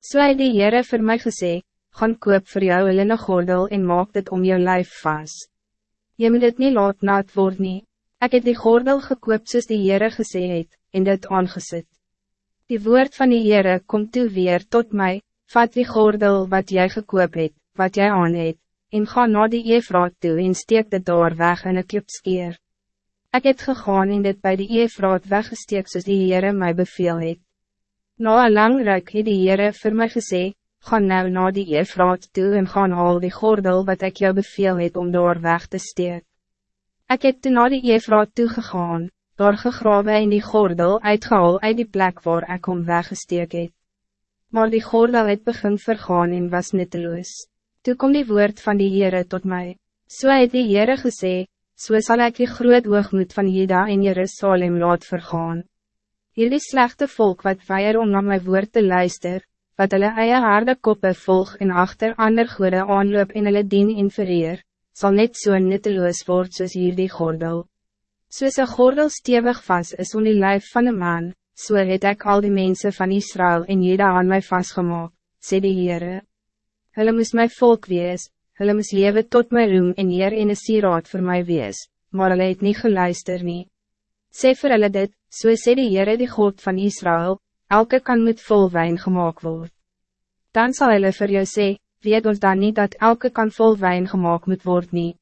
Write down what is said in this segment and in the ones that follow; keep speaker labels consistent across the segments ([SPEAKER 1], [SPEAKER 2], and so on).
[SPEAKER 1] So het die Heere vir my gesê, gaan koop voor jou een gordel en maak dit om jou lijf vast. Je moet dit niet laat naad word nie. Ek het die gordel gekoop soos die Heere gesê het, en dit aangezet. Die woord van die Heere komt toe weer tot mij, vat die gordel wat jij gekoop het, wat jij aan het, en ga na die Eefraat toe en steek dit daar weg in een klipskeer. Ik het gegaan en dit bij die Eefraat weggesteek soos die Heere my beveel het. Na een lang ruik het die Heere vir my gesê, gaan nou na die Eefraat toe en gaan al die gordel wat ik jou beveel het om door weg te steek. Ik het toen na die Eefraat toe gegaan, door gegrawe en die gordel uitgehaal uit die plek waar ik om weggesteek het. Maar die gordel het begin vergaan en was nutteloos. Toe kom die woord van die Heere tot mij. So het die Heere gesê, so sal ek die groot oogmoed van Jeda en Jerusalem laat vergaan. Hierdie slechte volk wat weier om na my woord te luister, wat hulle eie harde koppe volg en achter ander goede aanloop en hulle dien en vereer, sal net so nutteloos word soos hierdie gordel. Soos een gordel stevig vast is om die lijf van een man, so het ek al die mensen van Israël en Jeda aan my vastgemaak, sê die Heere. Hulle moes my volk wees, hulle moes lewe tot my roem en eer en een sieraad voor my wees, maar hulle het nie geluister nie. Sê vir hulle dit, so sê die Heere die God van Israël, elke kan met vol wijn gemaakt word. Dan zal hulle vir jou sê, weet ons dan niet dat elke kan vol wijn gemaakt moet word nie.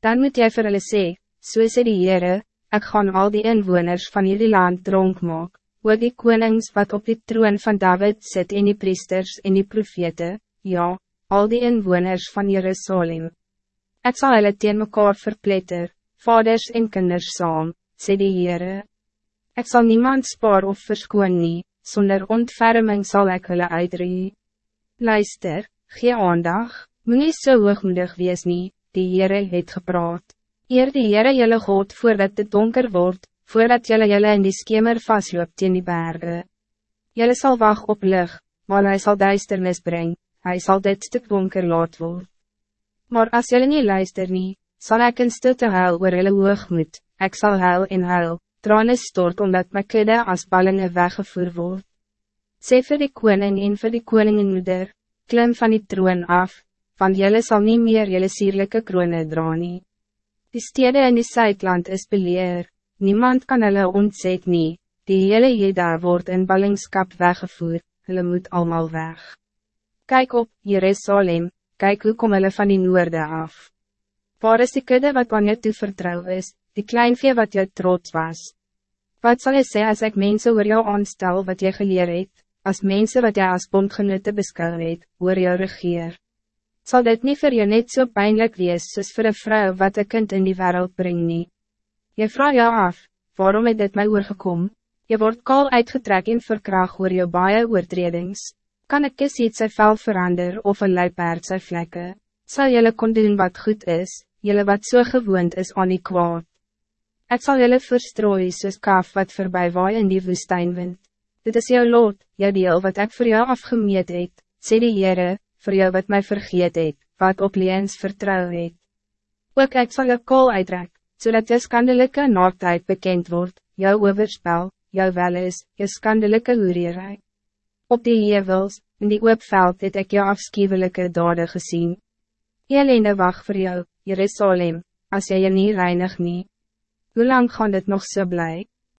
[SPEAKER 1] Dan moet jy vir hulle sê, so sê die Heere, ek gaan al die inwoners van jullie land dronk maak, ook die konings wat op die troon van David zit en die priesters en die profete, ja, al die inwoners van Jerusalem. Ek zal hulle teen mekaar verpletter, vaders en kinders saam, sê die Heere. Ek sal niemand spaar of verskoon nie, sonder ontferming zal ik hulle uitree. Luister, gee aandag, moet nie so hoogmoedig wees nie, die Heere het gepraat. Eer die Heere jylle God voordat het donker wordt, voordat jylle jylle in die skemer vastloop teen die bergen. Jylle sal wacht op lig, maar hij zal duisternis brengen, hij zal dit stuk donker laat word. Maar als jylle nie luister nie, sal ek in stilte huil oor jylle hoogmoed, ik zal huil en huil, tranen stort omdat my kudde as ballingen weggevoer word. Sê vir die koning en vir die koningenmoeder, klim van die troon af, want jylle sal niet meer jylle sierlijke kroone dra nie. Die stede in die Zuidland is beleer, niemand kan hulle ontzet nie, die hele jeda word in ballingskap weggevoer, hulle moet allemaal weg. Kijk op, Jerusalem, kijk hoe kom hulle van die noorde af. Waar is die kudde wat aan jou toe vertrouw is, die kleinvee wat jou trots was. Wat zal je zeggen als ik mensen oor jou aanstel wat jy geleer het, als mensen wat jy as bondgenote beskou het, oor jou regeer? Zal dit niet voor je net zo so pijnlijk wees soos voor een vrouw wat een kind in die wereld brengt nie? Je vraagt jou af, waarom het dit my oorgekom? Je wordt kal uitgetrek en verkraag oor jou baie oortredings. Kan ik kies iets sy vel verander of een luipaard sy vlekke? Zal jylle kon doen wat goed is, jylle wat so gewoond is aan die kwaad? Ik zal jullie verstrooi soos kaf wat voorbij waai in die woestijnwind. Dit is jouw lot, jou deel wat ik voor jou afgemeet het, sê die Heere, voor jou wat mij vergeet het, wat op liens vertrouw het. Ook ik zal jou kool uitrek, zodat je skandelijke naaktijd bekend wordt, jouw overspel, jouw welis, je skandelijke hoerierij. Op die hevels, in die oopveld het ik jou afschuwelijke dade gezien. Jelene wacht voor jou, Jerusalem, als jij je niet reinig niet. Hoe lang gaan dit nog zo so blij?